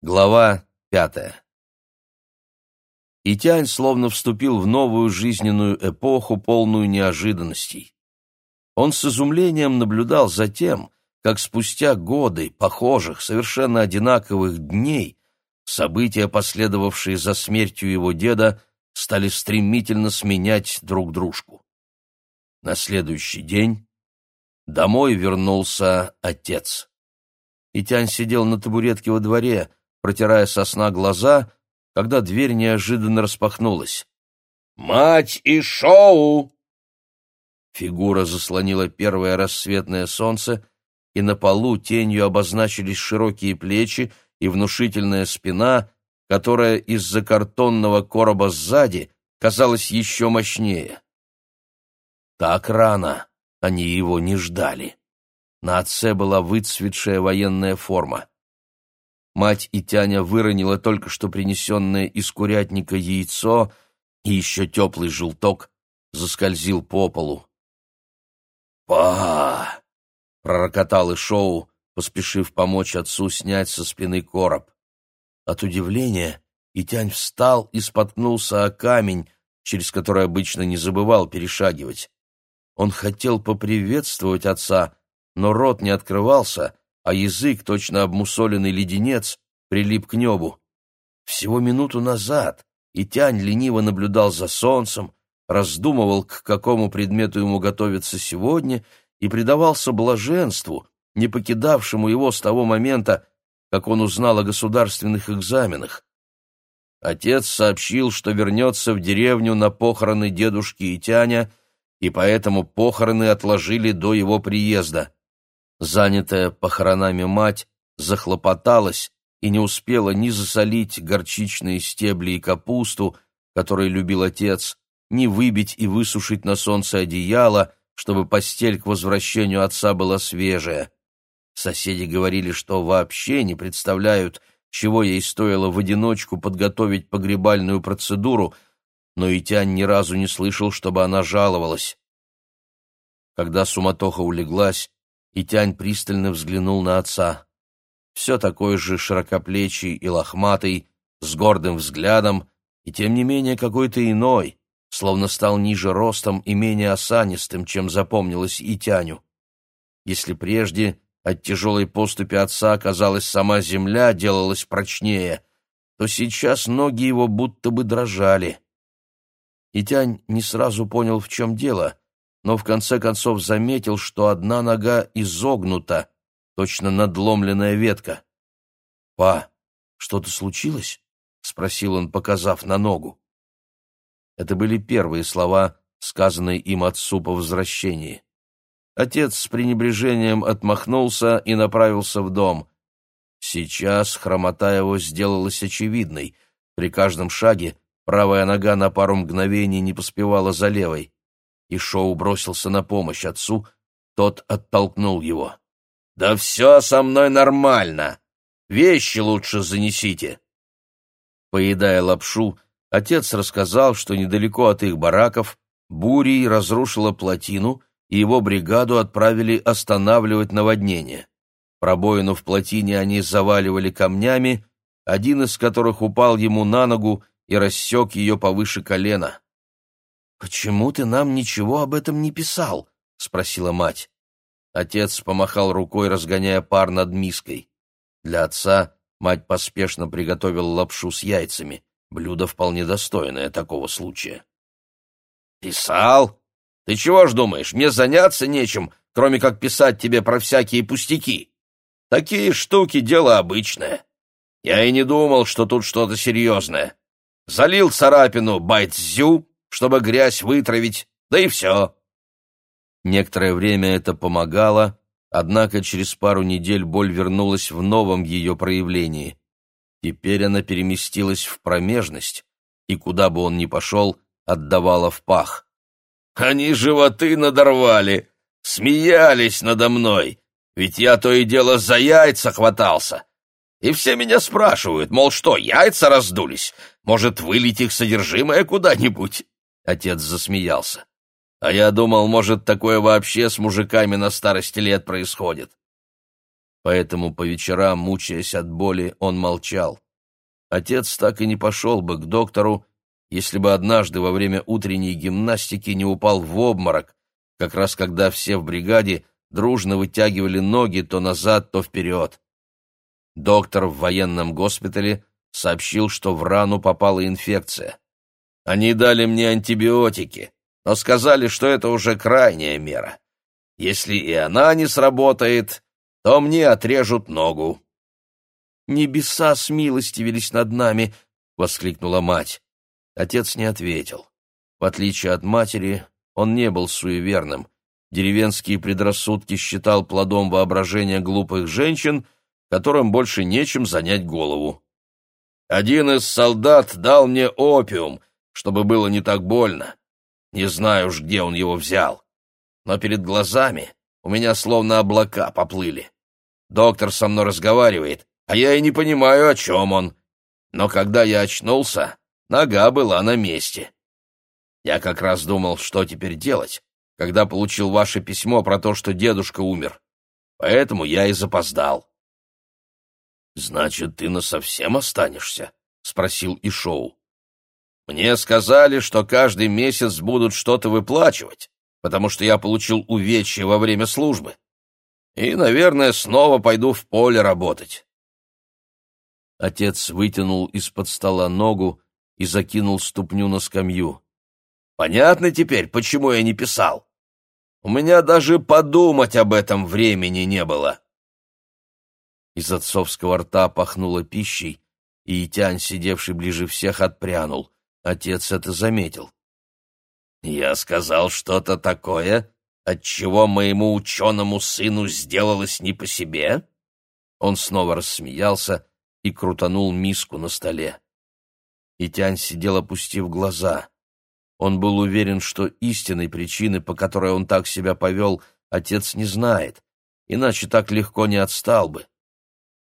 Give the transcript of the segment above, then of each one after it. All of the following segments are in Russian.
Глава пятая И Тянь словно вступил в новую жизненную эпоху, полную неожиданностей. Он с изумлением наблюдал за тем, как спустя годы похожих, совершенно одинаковых дней, события, последовавшие за смертью его деда, стали стремительно сменять друг дружку. На следующий день домой вернулся отец. Итянь сидел на табуретке во дворе, протирая со сна глаза, когда дверь неожиданно распахнулась. «Мать и шоу!» Фигура заслонила первое рассветное солнце, и на полу тенью обозначились широкие плечи и внушительная спина, которая из-за картонного короба сзади казалась еще мощнее. Так рано они его не ждали. На отце была выцветшая военная форма. Мать и Тяня выронила только что принесенное из курятника яйцо, и еще теплый желток заскользил по полу. «Па!» — пророкотал Ишоу, поспешив помочь отцу снять со спины короб. От удивления Итянь встал и споткнулся о камень, через который обычно не забывал перешагивать. Он хотел поприветствовать отца, но рот не открывался, а язык, точно обмусоленный леденец, прилип к небу. Всего минуту назад Итянь лениво наблюдал за солнцем, раздумывал, к какому предмету ему готовиться сегодня, и предавался блаженству, не покидавшему его с того момента, как он узнал о государственных экзаменах. Отец сообщил, что вернется в деревню на похороны дедушки Итяня, и поэтому похороны отложили до его приезда. Занятая похоронами мать захлопоталась и не успела ни засолить горчичные стебли и капусту, которые любил отец, ни выбить и высушить на солнце одеяло, чтобы постель к возвращению отца была свежая. Соседи говорили, что вообще не представляют, чего ей стоило в одиночку подготовить погребальную процедуру, но Итянь ни разу не слышал, чтобы она жаловалась. Когда суматоха улеглась, и Тянь пристально взглянул на отца. Все такой же широкоплечий и лохматый, с гордым взглядом, и тем не менее какой-то иной, словно стал ниже ростом и менее осанистым, чем запомнилось и Тяню. Если прежде от тяжелой поступи отца, казалось, сама земля делалась прочнее, то сейчас ноги его будто бы дрожали. И Тянь не сразу понял, в чем дело, но в конце концов заметил, что одна нога изогнута, точно надломленная ветка. «Па, что-то случилось?» — спросил он, показав на ногу. Это были первые слова, сказанные им отцу по возвращении. Отец с пренебрежением отмахнулся и направился в дом. Сейчас хромота его сделалась очевидной. При каждом шаге правая нога на пару мгновений не поспевала за левой и Шоу бросился на помощь отцу, тот оттолкнул его. «Да все со мной нормально! Вещи лучше занесите!» Поедая лапшу, отец рассказал, что недалеко от их бараков бурей разрушила плотину, и его бригаду отправили останавливать наводнение. Пробоину в плотине они заваливали камнями, один из которых упал ему на ногу и рассек ее повыше колена. «Почему ты нам ничего об этом не писал?» — спросила мать. Отец помахал рукой, разгоняя пар над миской. Для отца мать поспешно приготовила лапшу с яйцами, блюдо вполне достойное такого случая. «Писал? Ты чего ж думаешь, мне заняться нечем, кроме как писать тебе про всякие пустяки? Такие штуки — дело обычное. Я и не думал, что тут что-то серьезное. Залил царапину байцзю, чтобы грязь вытравить, да и все. Некоторое время это помогало, однако через пару недель боль вернулась в новом ее проявлении. Теперь она переместилась в промежность, и куда бы он ни пошел, отдавала в пах. «Они животы надорвали, смеялись надо мной, ведь я то и дело за яйца хватался. И все меня спрашивают, мол, что, яйца раздулись? Может, вылить их содержимое куда-нибудь? Отец засмеялся. А я думал, может, такое вообще с мужиками на старости лет происходит. поэтому по вечерам, мучаясь от боли, он молчал. Отец так и не пошел бы к доктору, если бы однажды во время утренней гимнастики не упал в обморок, как раз когда все в бригаде дружно вытягивали ноги то назад, то вперед. Доктор в военном госпитале сообщил, что в рану попала инфекция. Они дали мне антибиотики, но сказали, что это уже крайняя мера. Если и она не сработает, то мне отрежут ногу. «Небеса смилостивились над нами!» — воскликнула мать. Отец не ответил. В отличие от матери, он не был суеверным. Деревенские предрассудки считал плодом воображения глупых женщин, которым больше нечем занять голову. «Один из солдат дал мне опиум, чтобы было не так больно. Не знаю уж, где он его взял. Но перед глазами у меня словно облака поплыли. Доктор со мной разговаривает, а я и не понимаю, о чем он. Но когда я очнулся, нога была на месте. Я как раз думал, что теперь делать, когда получил ваше письмо про то, что дедушка умер. Поэтому я и запоздал. «Значит, ты насовсем останешься?» — спросил Ишоу. «Мне сказали, что каждый месяц будут что-то выплачивать, потому что я получил увечья во время службы. И, наверное, снова пойду в поле работать». Отец вытянул из-под стола ногу и закинул ступню на скамью. Понятно теперь, почему я не писал? У меня даже подумать об этом времени не было. Из отцовского рта пахнуло пищей, и Итянь, сидевший ближе всех, отпрянул. Отец это заметил. «Я сказал что-то такое, от чего моему ученому сыну сделалось не по себе?» Он снова рассмеялся и крутанул миску на столе. Итянь сидел, опустив глаза. Он был уверен, что истинной причины, по которой он так себя повел, отец не знает, иначе так легко не отстал бы.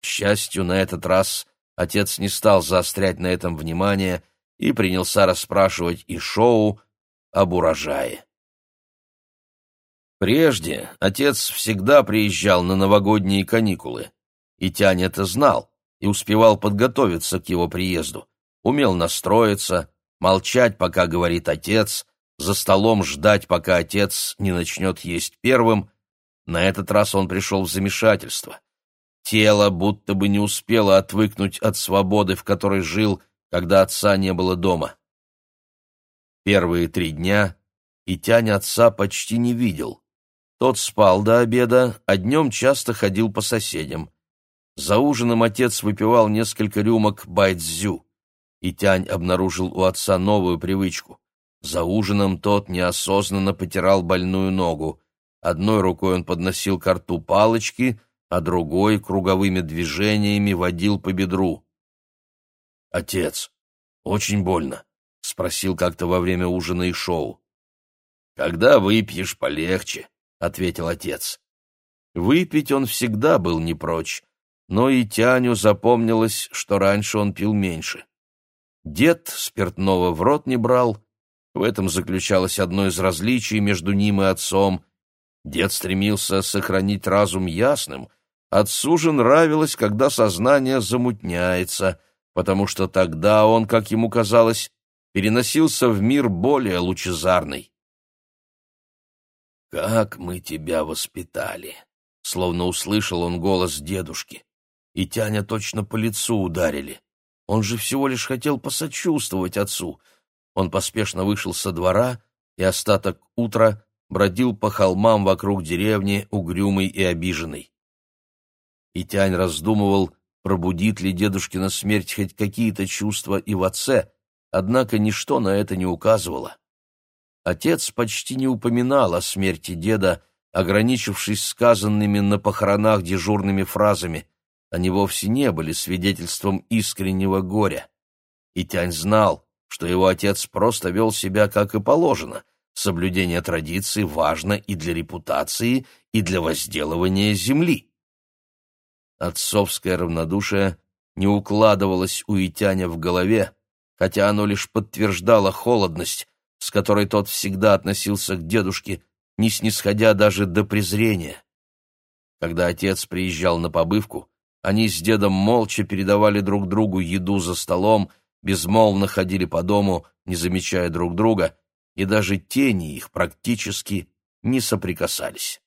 К счастью, на этот раз отец не стал заострять на этом внимание и принялся расспрашивать и Шоу об урожае. Прежде отец всегда приезжал на новогодние каникулы, и Тянь это знал и успевал подготовиться к его приезду, умел настроиться, молчать, пока говорит отец, за столом ждать, пока отец не начнет есть первым. На этот раз он пришел в замешательство. Тело будто бы не успело отвыкнуть от свободы, в которой жил, когда отца не было дома. Первые три дня и тянь отца почти не видел. Тот спал до обеда, а днем часто ходил по соседям. За ужином отец выпивал несколько рюмок байдзю и Тянь обнаружил у отца новую привычку. За ужином тот неосознанно потирал больную ногу. Одной рукой он подносил к рту палочки, а другой круговыми движениями водил по бедру. «Отец, очень больно», — спросил как-то во время ужина и шоу. «Когда выпьешь, полегче», — ответил отец. Выпить он всегда был не прочь, но и Тяню запомнилось, что раньше он пил меньше. Дед спиртного в рот не брал. В этом заключалось одно из различий между ним и отцом. Дед стремился сохранить разум ясным. Отцу же нравилось, когда сознание замутняется, потому что тогда он, как ему казалось, переносился в мир более лучезарный. «Как мы тебя воспитали!» — словно услышал он голос дедушки. И Тяня точно по лицу ударили. Он же всего лишь хотел посочувствовать отцу. Он поспешно вышел со двора и остаток утра бродил по холмам вокруг деревни, угрюмый и обиженный. И Тянь раздумывал, пробудит ли дедушкина смерть хоть какие-то чувства и в отце, однако ничто на это не указывало. Отец почти не упоминал о смерти деда, ограничившись сказанными на похоронах дежурными фразами — они вовсе не были свидетельством искреннего горя. И Тянь знал, что его отец просто вел себя как и положено. Соблюдение традиций важно и для репутации, и для возделывания земли. Отцовское равнодушие не укладывалось у Итяня в голове, хотя оно лишь подтверждало холодность, с которой тот всегда относился к дедушке, не снисходя даже до презрения. Когда отец приезжал на побывку, они с дедом молча передавали друг другу еду за столом, безмолвно ходили по дому, не замечая друг друга, и даже тени их практически не соприкасались.